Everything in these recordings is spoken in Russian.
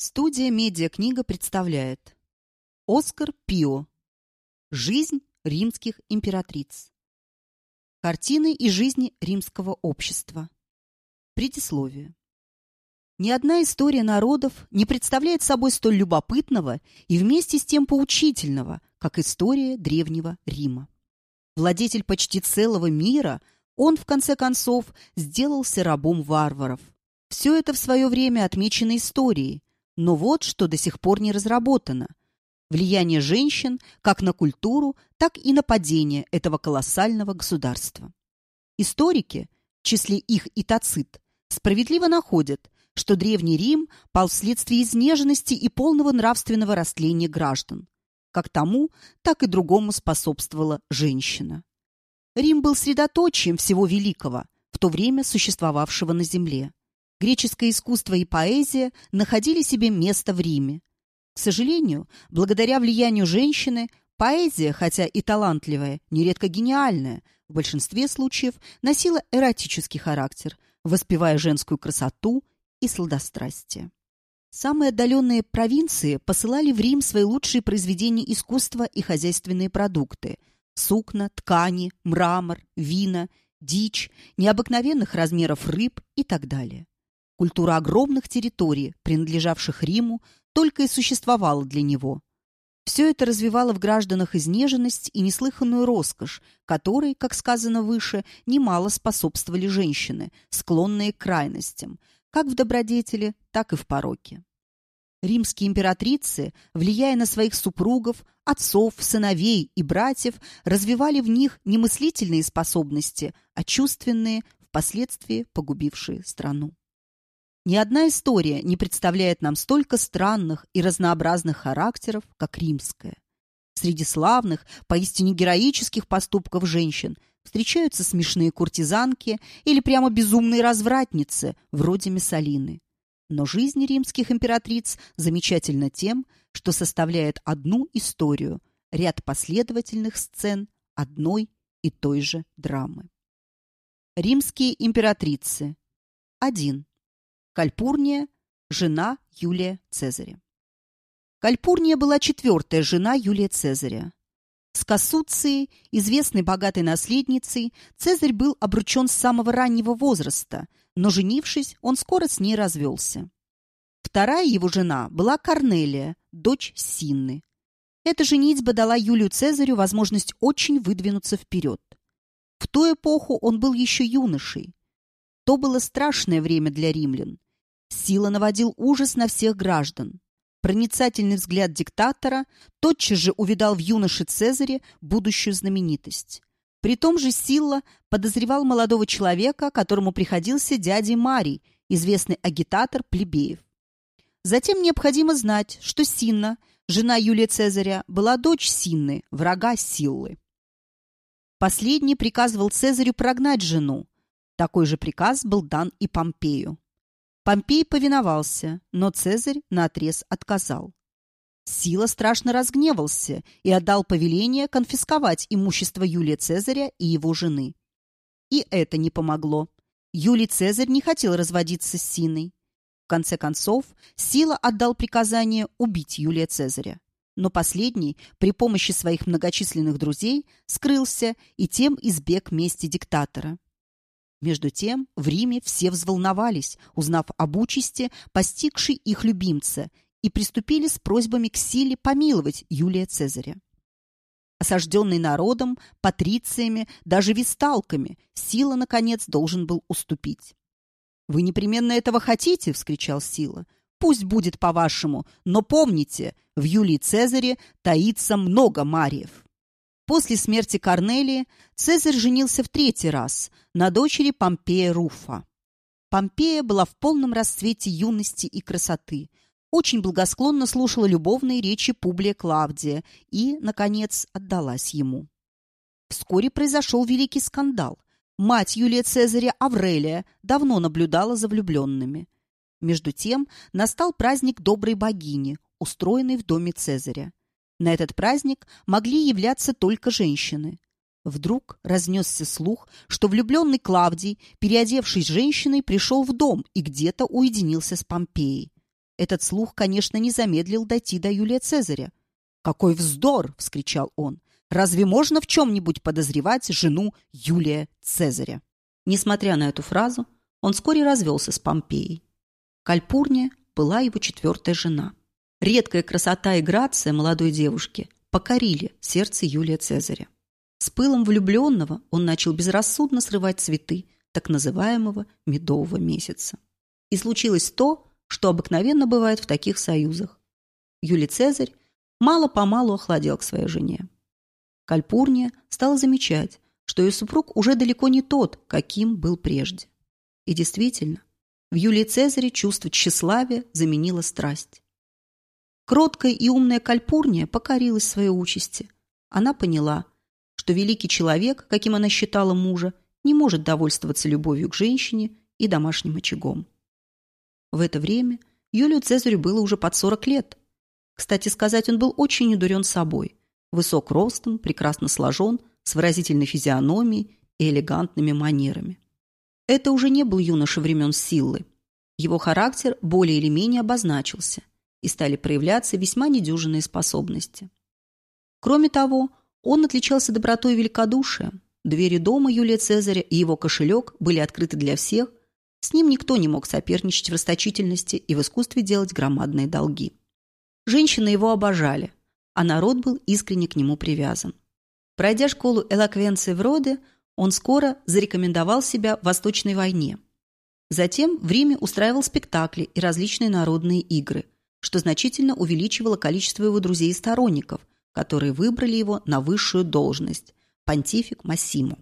Студия «Медиакнига» представляет. Оскар Пио. «Жизнь римских императриц» Картины и жизни римского общества. Предисловие. Ни одна история народов не представляет собой столь любопытного и вместе с тем поучительного, как история Древнего Рима. Владетель почти целого мира, он, в конце концов, сделался рабом варваров. Все это в свое время отмечено историей, но вот что до сих пор не разработано. Влияние женщин как на культуру, так и на падение этого колоссального государства. Историки, в числе их и Тацит, справедливо находят, что Древний Рим пал вследствие изнеженности и полного нравственного растления граждан. Как тому, так и другому способствовала женщина. Рим был средоточием всего великого, в то время существовавшего на земле греческое искусство и поэзия находили себе место в Риме. К сожалению, благодаря влиянию женщины, поэзия, хотя и талантливая, нередко гениальная, в большинстве случаев носила эротический характер, воспевая женскую красоту и сладострастие. Самые отдаленные провинции посылали в Рим свои лучшие произведения искусства и хозяйственные продукты – сукна, ткани, мрамор, вина, дичь, необыкновенных размеров рыб и так далее. Культура огромных территорий, принадлежавших Риму, только и существовала для него. Все это развивало в гражданах изнеженность и неслыханную роскошь, которой, как сказано выше, немало способствовали женщины, склонные к крайностям, как в добродетели, так и в пороке. Римские императрицы, влияя на своих супругов, отцов, сыновей и братьев, развивали в них не мыслительные способности, а чувственные, впоследствии погубившие страну. Ни одна история не представляет нам столько странных и разнообразных характеров, как римская. Среди славных, поистине героических поступков женщин встречаются смешные куртизанки или прямо безумные развратницы, вроде Мессалины. Но жизнь римских императриц замечательна тем, что составляет одну историю, ряд последовательных сцен одной и той же драмы. Римские императрицы. 1. Кальпурния – жена Юлия Цезаря. Кальпурния была четвертая жена Юлия Цезаря. С Кассуцией, известной богатой наследницей, Цезарь был обручен с самого раннего возраста, но, женившись, он скоро с ней развелся. Вторая его жена была Корнелия, дочь Синны. Эта женитьба дала Юлию Цезарю возможность очень выдвинуться вперед. В ту эпоху он был еще юношей. То было страшное время для римлян. Сила наводил ужас на всех граждан. Проницательный взгляд диктатора тотчас же увидал в юноше Цезаре будущую знаменитость. При том же Силла подозревал молодого человека, которому приходился дядей Марий, известный агитатор плебеев. Затем необходимо знать, что Синна, жена Юлия Цезаря, была дочь Синны, врага Силлы. Последний приказывал Цезарю прогнать жену. Такой же приказ был дан и Помпею. Помпей повиновался, но Цезарь наотрез отказал. Сила страшно разгневался и отдал повеление конфисковать имущество Юлия Цезаря и его жены. И это не помогло. Юлий Цезарь не хотел разводиться с Синой. В конце концов, Сила отдал приказание убить Юлия Цезаря. Но последний при помощи своих многочисленных друзей скрылся и тем избег мести диктатора. Между тем в Риме все взволновались, узнав об участи, постигшей их любимца, и приступили с просьбами к силе помиловать Юлия Цезаря. Осажденный народом, патрициями, даже висталками, Сила, наконец, должен был уступить. «Вы непременно этого хотите?» — вскричал Сила. «Пусть будет по-вашему, но помните, в Юлии Цезаре таится много Мариев». После смерти Корнелии Цезарь женился в третий раз на дочери Помпея Руфа. Помпея была в полном расцвете юности и красоты, очень благосклонно слушала любовные речи Публия Клавдия и, наконец, отдалась ему. Вскоре произошел великий скандал. Мать Юлия Цезаря Аврелия давно наблюдала за влюбленными. Между тем настал праздник доброй богини, устроенный в доме Цезаря. На этот праздник могли являться только женщины. Вдруг разнесся слух, что влюбленный Клавдий, переодевшись женщиной, пришел в дом и где-то уединился с Помпеей. этот слух, конечно, не замедлил дойти до Юлия Цезаря. «Какой вздор!» — вскричал он. «Разве можно в чем-нибудь подозревать жену Юлия Цезаря?» Несмотря на эту фразу, он вскоре развелся с Помпеей. Кальпурния была его четвертая жена. Редкая красота и грация молодой девушки покорили сердце Юлия Цезаря. С пылом влюбленного он начал безрассудно срывать цветы так называемого медового месяца. И случилось то, что обыкновенно бывает в таких союзах. Юлий Цезарь мало-помалу охладел к своей жене. Кальпурния стала замечать, что ее супруг уже далеко не тот, каким был прежде. И действительно, в Юлии Цезаре чувство тщеславия заменило страсть. Кроткая и умная Кальпурния покорилась своей участи. Она поняла, что великий человек, каким она считала мужа, не может довольствоваться любовью к женщине и домашним очагом. В это время Юлию Цезарю было уже под 40 лет. Кстати сказать, он был очень недурен собой. Высок ростом, прекрасно сложен, с выразительной физиономией и элегантными манерами. Это уже не был юноша времен силы. Его характер более или менее обозначился, и стали проявляться весьма недюжинные способности. Кроме того, он отличался добротой и великодушием. Двери дома Юлия Цезаря и его кошелек были открыты для всех, с ним никто не мог соперничать в расточительности и в искусстве делать громадные долги. Женщины его обожали, а народ был искренне к нему привязан. Пройдя школу элоквенции в Роде, он скоро зарекомендовал себя в Восточной войне. Затем в Риме устраивал спектакли и различные народные игры, что значительно увеличивало количество его друзей и сторонников, которые выбрали его на высшую должность – понтифик Массимо.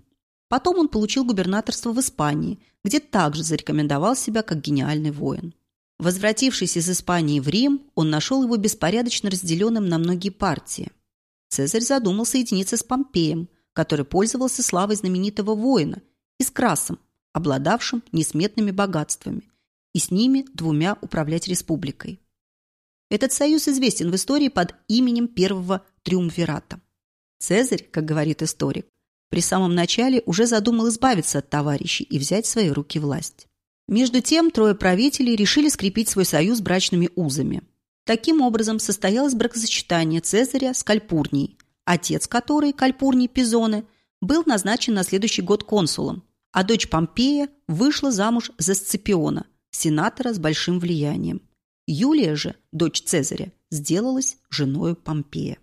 Потом он получил губернаторство в Испании, где также зарекомендовал себя как гениальный воин. Возвратившись из Испании в Рим, он нашел его беспорядочно разделенным на многие партии. Цезарь задумал соединиться с Помпеем, который пользовался славой знаменитого воина, и с Красом, обладавшим несметными богатствами, и с ними двумя управлять республикой. Этот союз известен в истории под именем первого триумвирата. Цезарь, как говорит историк, при самом начале уже задумал избавиться от товарищей и взять в свои руки власть. Между тем трое правителей решили скрепить свой союз брачными узами. Таким образом состоялось бракосочетание Цезаря с Кальпурнией, отец которой, Кальпурний Пизоне, был назначен на следующий год консулом, а дочь Помпея вышла замуж за Сципиона, сенатора с большим влиянием. Юлия же, дочь Цезаря, сделалась женой Помпея.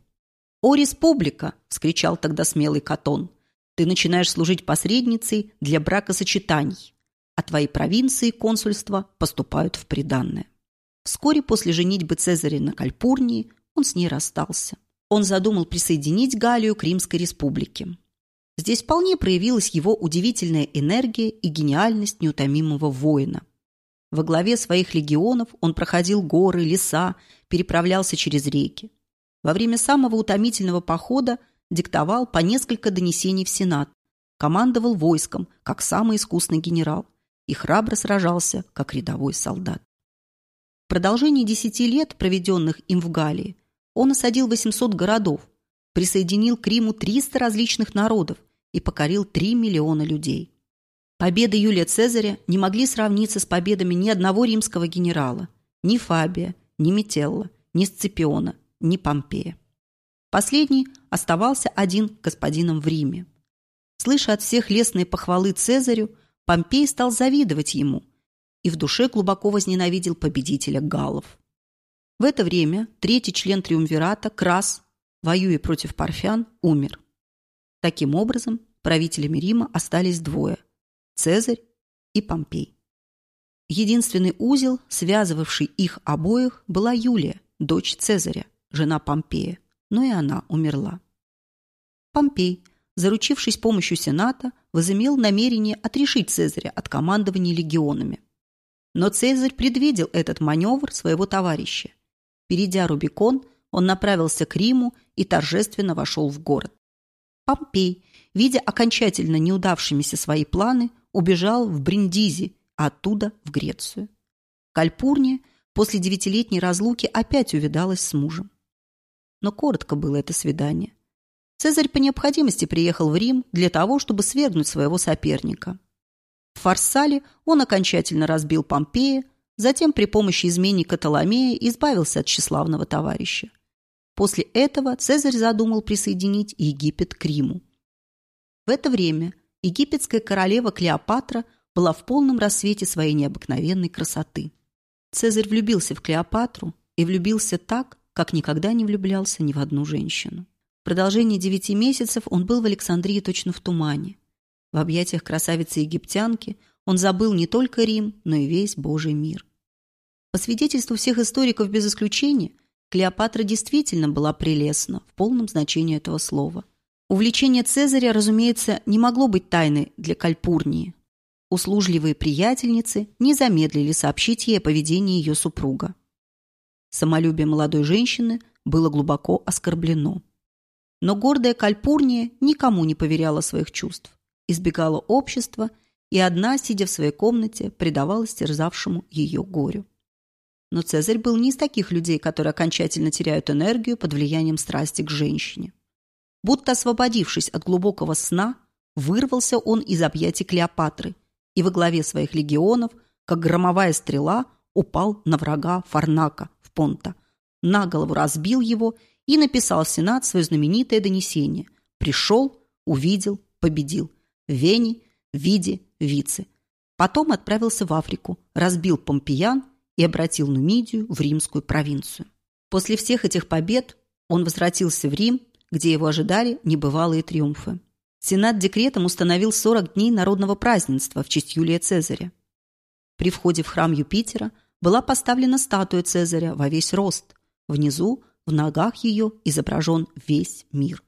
«О, республика!» – вскричал тогда смелый Катон – ты начинаешь служить посредницей для бракосочетаний, а твои провинции и консульства поступают в приданное. Вскоре после женитьбы Цезаря на Кальпурнии он с ней расстался. Он задумал присоединить Галлию к Римской республике. Здесь вполне проявилась его удивительная энергия и гениальность неутомимого воина. Во главе своих легионов он проходил горы, леса, переправлялся через реки. Во время самого утомительного похода диктовал по несколько донесений в Сенат, командовал войском, как самый искусный генерал, и храбро сражался, как рядовой солдат. В продолжении десяти лет, проведенных им в Галлии, он осадил 800 городов, присоединил к Риму 300 различных народов и покорил 3 миллиона людей. Победы Юлия Цезаря не могли сравниться с победами ни одного римского генерала, ни Фабия, ни Метелла, ни Сципиона, ни Помпея. Последний оставался один господином в Риме. Слыша от всех лестные похвалы Цезарю, Помпей стал завидовать ему и в душе глубоко возненавидел победителя галлов. В это время третий член Триумвирата, Крас, воюя против парфян, умер. Таким образом, правителями Рима остались двое – Цезарь и Помпей. Единственный узел, связывавший их обоих, была Юлия, дочь Цезаря, жена Помпея но и она умерла. Помпей, заручившись помощью Сената, возымел намерение отрешить Цезаря от командования легионами. Но Цезарь предвидел этот маневр своего товарища. Перейдя Рубикон, он направился к Риму и торжественно вошел в город. Помпей, видя окончательно неудавшимися свои планы, убежал в Бриндизи, а оттуда в Грецию. Кальпурния после девятилетней разлуки опять увидалась с мужем но коротко было это свидание. Цезарь по необходимости приехал в Рим для того, чтобы свергнуть своего соперника. В Фарсале он окончательно разбил Помпея, затем при помощи изменника Толомея избавился от тщеславного товарища. После этого Цезарь задумал присоединить Египет к Риму. В это время египетская королева Клеопатра была в полном рассвете своей необыкновенной красоты. Цезарь влюбился в Клеопатру и влюбился так, как никогда не влюблялся ни в одну женщину. В продолжении девяти месяцев он был в Александрии точно в тумане. В объятиях красавицы-египтянки он забыл не только Рим, но и весь Божий мир. По свидетельству всех историков без исключения, Клеопатра действительно была прелестна в полном значении этого слова. Увлечение Цезаря, разумеется, не могло быть тайной для Кальпурнии. Услужливые приятельницы не замедлили сообщить ей о поведении ее супруга. Самолюбие молодой женщины было глубоко оскорблено. Но гордая Кальпурния никому не поверяла своих чувств, избегала общества и одна, сидя в своей комнате, предавалась терзавшему ее горю. Но Цезарь был не из таких людей, которые окончательно теряют энергию под влиянием страсти к женщине. Будто освободившись от глубокого сна, вырвался он из объятий Клеопатры и во главе своих легионов, как громовая стрела, упал на врага Фарнака в Понта, на голову разбил его и написал в Сенат свое знаменитое донесение «Пришел, увидел, победил. Вени, Види, Вице». Потом отправился в Африку, разбил Помпеян и обратил Нумидию в римскую провинцию. После всех этих побед он возвратился в Рим, где его ожидали небывалые триумфы. Сенат декретом установил 40 дней народного празднества в честь Юлия Цезаря. При входе в храм Юпитера была поставлена статуя Цезаря во весь рост. Внизу, в ногах ее, изображен весь мир.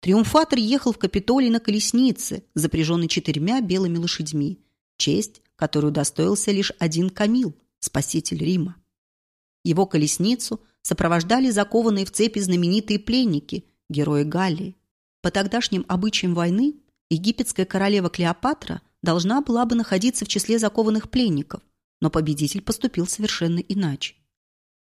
Триумфатор ехал в Капитолий на колеснице, запряженной четырьмя белыми лошадьми, честь, которую достоился лишь один Камил – спаситель Рима. Его колесницу сопровождали закованные в цепи знаменитые пленники, герои Галлии. По тогдашним обычаям войны египетская королева Клеопатра должна была бы находиться в числе закованных пленников, но победитель поступил совершенно иначе.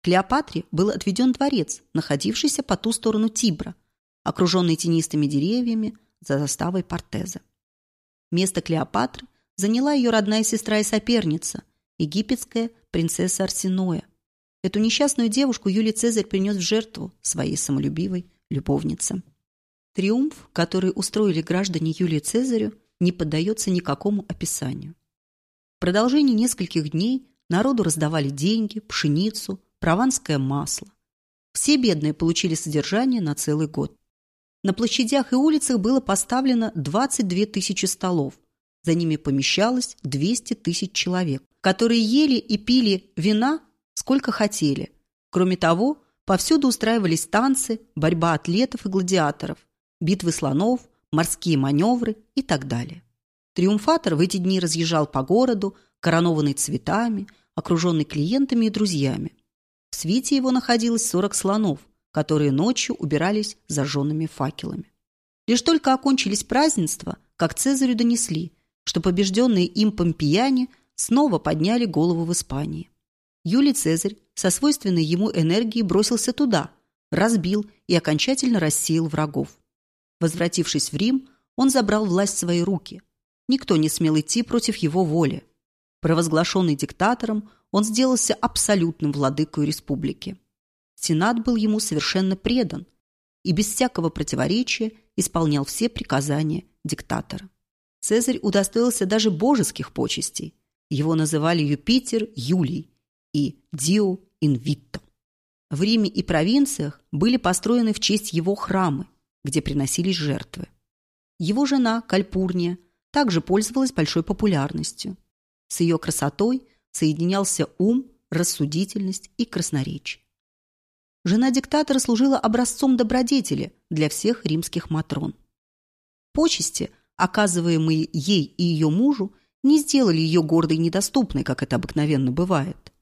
Клеопатре был отведен дворец, находившийся по ту сторону Тибра, окруженный тенистыми деревьями за заставой Портеза. Место Клеопатры заняла ее родная сестра и соперница, египетская принцесса Арсеноя. Эту несчастную девушку Юлий Цезарь принес в жертву своей самолюбивой любовнице. Триумф, который устроили граждане Юлии Цезарю, не поддается никакому описанию. В продолжении нескольких дней народу раздавали деньги, пшеницу, прованское масло. Все бедные получили содержание на целый год. На площадях и улицах было поставлено 22 тысячи столов. За ними помещалось 200 тысяч человек которые ели и пили вина сколько хотели. Кроме того, повсюду устраивались танцы, борьба атлетов и гладиаторов, битвы слонов, морские маневры и так далее. Триумфатор в эти дни разъезжал по городу, коронованный цветами, окруженный клиентами и друзьями. В свите его находилось 40 слонов, которые ночью убирались зажженными факелами. Лишь только окончились празднества, как Цезарю донесли, что побежденные им помпеяне снова подняли голову в Испании. Юлий Цезарь со свойственной ему энергией бросился туда, разбил и окончательно рассеял врагов. Возвратившись в Рим, он забрал власть в свои руки. Никто не смел идти против его воли. Провозглашенный диктатором, он сделался абсолютным владыкой республики. Сенат был ему совершенно предан и без всякого противоречия исполнял все приказания диктатора. Цезарь удостоился даже божеских почестей – его называли Юпитер Юлий и Дио Инвитто. В Риме и провинциях были построены в честь его храмы, где приносились жертвы. Его жена Кальпурния также пользовалась большой популярностью. С ее красотой соединялся ум, рассудительность и красноречие. Жена диктатора служила образцом добродетели для всех римских матрон. Почести, оказываемые ей и ее мужу, не сделали ее гордой и недоступной, как это обыкновенно бывает.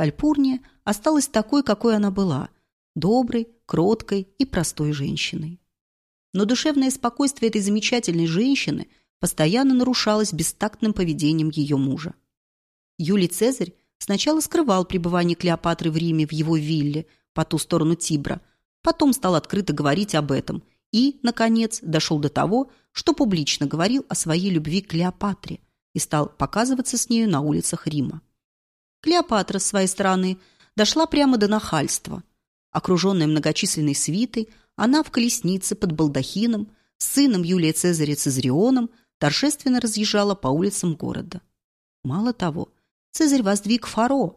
Кальпурния осталась такой, какой она была – доброй, кроткой и простой женщиной. Но душевное спокойствие этой замечательной женщины постоянно нарушалось бестактным поведением ее мужа. Юлий Цезарь сначала скрывал пребывание Клеопатры в Риме в его вилле по ту сторону Тибра, потом стал открыто говорить об этом и, наконец, дошел до того, что публично говорил о своей любви к Клеопатре – и стал показываться с нею на улицах Рима. Клеопатра, с своей стороны, дошла прямо до нахальства. Окруженная многочисленной свитой, она в колеснице под балдахином с сыном Юлия Цезаря Цезарионом торжественно разъезжала по улицам города. Мало того, Цезарь воздвиг фаро,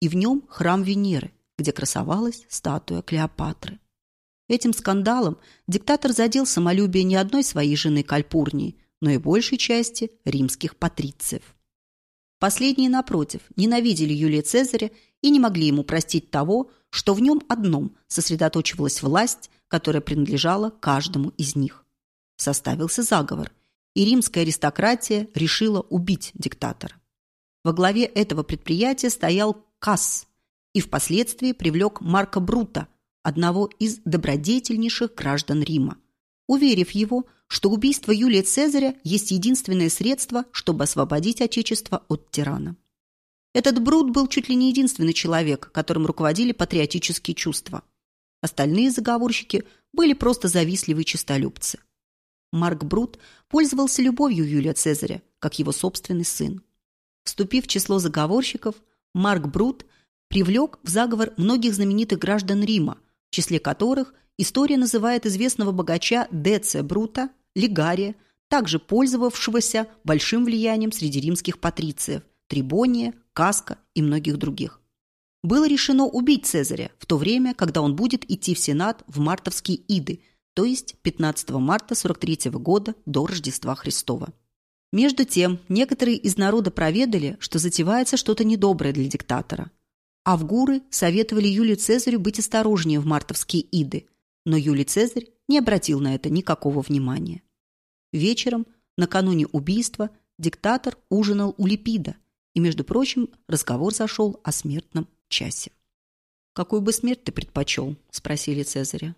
и в нем храм Венеры, где красовалась статуя Клеопатры. Этим скандалом диктатор задел самолюбие не одной своей жены Кальпурнии, но и большей части римских патрициев. Последние, напротив, ненавидели Юлия Цезаря и не могли ему простить того, что в нем одном сосредоточивалась власть, которая принадлежала каждому из них. Составился заговор, и римская аристократия решила убить диктатора. Во главе этого предприятия стоял Касс и впоследствии привлек Марка Брута, одного из добродетельнейших граждан Рима, уверив его, что убийство Юлия Цезаря есть единственное средство, чтобы освободить Отечество от тирана. Этот Брут был чуть ли не единственный человек, которым руководили патриотические чувства. Остальные заговорщики были просто завистливые честолюбцы. Марк Брут пользовался любовью Юлия Цезаря, как его собственный сын. Вступив в число заговорщиков, Марк Брут привлек в заговор многих знаменитых граждан Рима, в числе которых история называет известного богача Деция Брута, Лигария, также пользовавшегося большим влиянием среди римских патрициев, Трибония, Каска и многих других. Было решено убить Цезаря в то время, когда он будет идти в Сенат в мартовские иды, то есть 15 марта 43 года до Рождества Христова. Между тем, некоторые из народа проведали, что затевается что-то недоброе для диктатора. Авгуры советовали Юлию Цезарю быть осторожнее в мартовские иды, но Юлий Цезарь не обратил на это никакого внимания. Вечером, накануне убийства, диктатор ужинал у Липида, и, между прочим, разговор зашел о смертном часе. «Какую бы смерть ты предпочел?» – спросили Цезаря.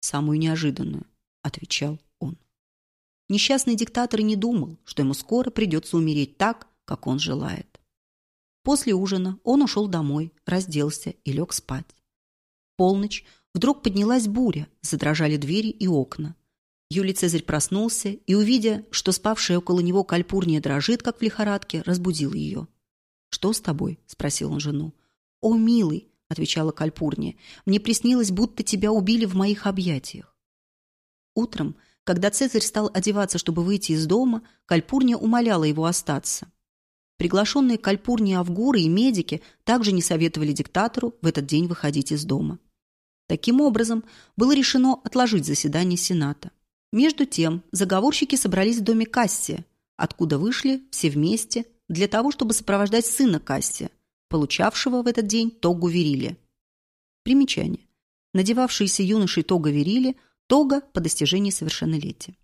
«Самую неожиданную», – отвечал он. Несчастный диктатор и не думал, что ему скоро придется умереть так, как он желает. После ужина он ушел домой, разделся и лег спать. полночь вдруг поднялась буря, задрожали двери и окна. Юлий Цезарь проснулся и, увидя, что спавшая около него кальпурния дрожит, как в лихорадке, разбудил ее. «Что с тобой?» – спросил он жену. «О, милый!» – отвечала кальпурния. «Мне приснилось, будто тебя убили в моих объятиях». Утром, когда Цезарь стал одеваться, чтобы выйти из дома, кальпурния умоляла его остаться. Приглашенные кальпурнии Авгуры и медики также не советовали диктатору в этот день выходить из дома. Таким образом, было решено отложить заседание Сената. Между тем, заговорщики собрались в доме Кассия, откуда вышли все вместе для того, чтобы сопровождать сына Кассия, получавшего в этот день тогу Верили. Примечание. Надевавшиеся юношей тога Верили – тога по достижении совершеннолетия.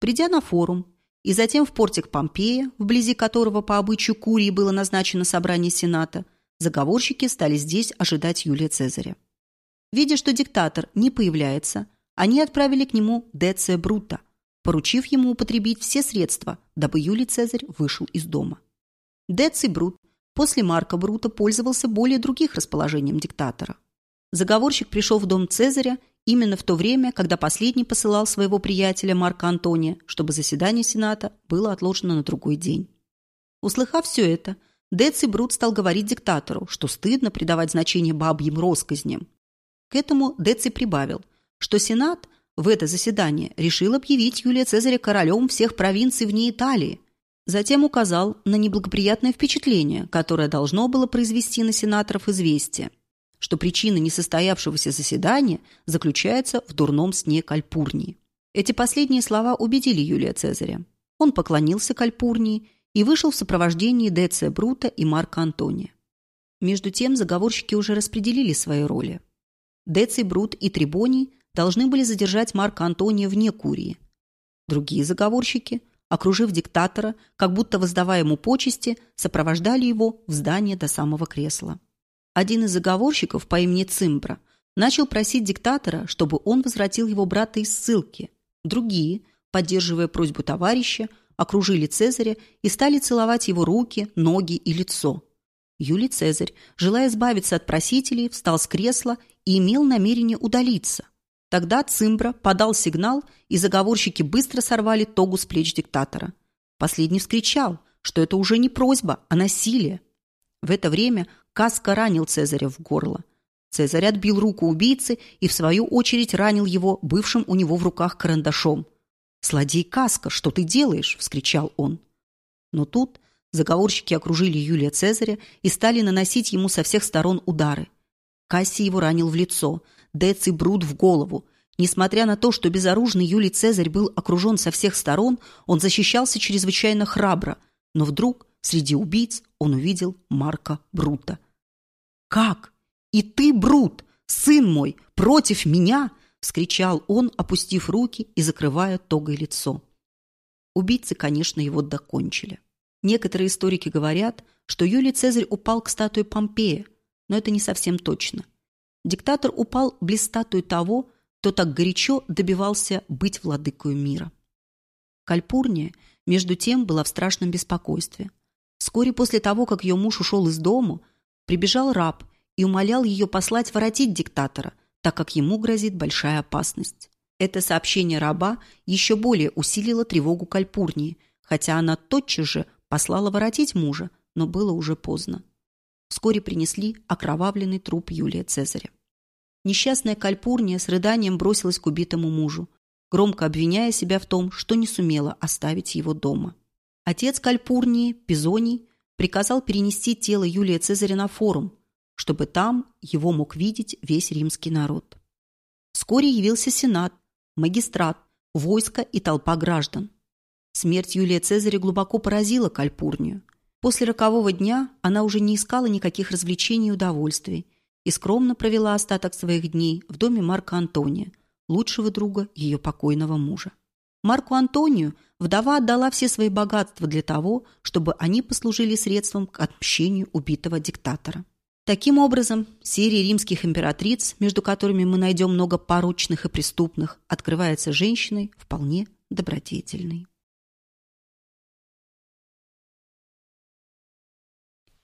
Придя на форум и затем в портик Помпея, вблизи которого по обычаю Курии было назначено собрание Сената, заговорщики стали здесь ожидать Юлия Цезаря. Видя, что диктатор не появляется, они отправили к нему Деция Брута, поручив ему употребить все средства, дабы Юлий Цезарь вышел из дома. Деций Брут после Марка Брута пользовался более других расположением диктатора. Заговорщик пришел в дом Цезаря именно в то время, когда последний посылал своего приятеля Марка Антония, чтобы заседание Сената было отложено на другой день. Услыхав все это, Деций Брут стал говорить диктатору, что стыдно придавать значение бабьим россказням. К этому Деций прибавил – что Сенат в это заседание решил объявить Юлия Цезаря королем всех провинций вне Италии. Затем указал на неблагоприятное впечатление, которое должно было произвести на сенаторов известие, что причина несостоявшегося заседания заключается в дурном сне Кальпурнии. Эти последние слова убедили Юлия Цезаря. Он поклонился Кальпурнии и вышел в сопровождении Деция Брута и Марка Антония. Между тем заговорщики уже распределили свои роли. Деций Брут и Трибоний должны были задержать Марка Антония вне Курии. Другие заговорщики, окружив диктатора, как будто воздавая ему почести, сопровождали его в здание до самого кресла. Один из заговорщиков по имени Цимбра начал просить диктатора, чтобы он возвратил его брата из ссылки. Другие, поддерживая просьбу товарища, окружили Цезаря и стали целовать его руки, ноги и лицо. Юлий Цезарь, желая избавиться от просителей, встал с кресла и имел намерение удалиться. Тогда Цимбра подал сигнал, и заговорщики быстро сорвали тогу с плеч диктатора. Последний вскричал, что это уже не просьба, а насилие. В это время Каска ранил Цезаря в горло. Цезарь отбил руку убийцы и, в свою очередь, ранил его бывшим у него в руках карандашом. «Злодей Каска, что ты делаешь?» – вскричал он. Но тут заговорщики окружили Юлия Цезаря и стали наносить ему со всех сторон удары. Кассий его ранил в лицо, Деций Брут в голову. Несмотря на то, что безоружный Юлий Цезарь был окружен со всех сторон, он защищался чрезвычайно храбро. Но вдруг среди убийц он увидел Марка Брута. «Как? И ты, Брут, сын мой, против меня?» – вскричал он, опустив руки и закрывая тогой лицо. Убийцы, конечно, его докончили. Некоторые историки говорят, что Юлий Цезарь упал к статуе Помпея, но это не совсем точно. Диктатор упал близ статуи того, кто так горячо добивался быть владыкою мира. Кальпурния, между тем, была в страшном беспокойстве. Вскоре после того, как ее муж ушел из дому, прибежал раб и умолял ее послать воротить диктатора, так как ему грозит большая опасность. Это сообщение раба еще более усилило тревогу Кальпурнии, хотя она тотчас же послала воротить мужа, но было уже поздно. Вскоре принесли окровавленный труп Юлия Цезаря. Несчастная Кальпурния с рыданием бросилась к убитому мужу, громко обвиняя себя в том, что не сумела оставить его дома. Отец Кальпурнии, Пизоний, приказал перенести тело Юлия Цезаря на форум, чтобы там его мог видеть весь римский народ. Вскоре явился сенат, магистрат, войско и толпа граждан. Смерть Юлия Цезаря глубоко поразила Кальпурнию. После рокового дня она уже не искала никаких развлечений и удовольствий и скромно провела остаток своих дней в доме Марка Антония, лучшего друга ее покойного мужа. Марку Антонию вдова отдала все свои богатства для того, чтобы они послужили средством к отмщению убитого диктатора. Таким образом, серия римских императриц, между которыми мы найдем много порочных и преступных, открывается женщиной вполне добродетельной.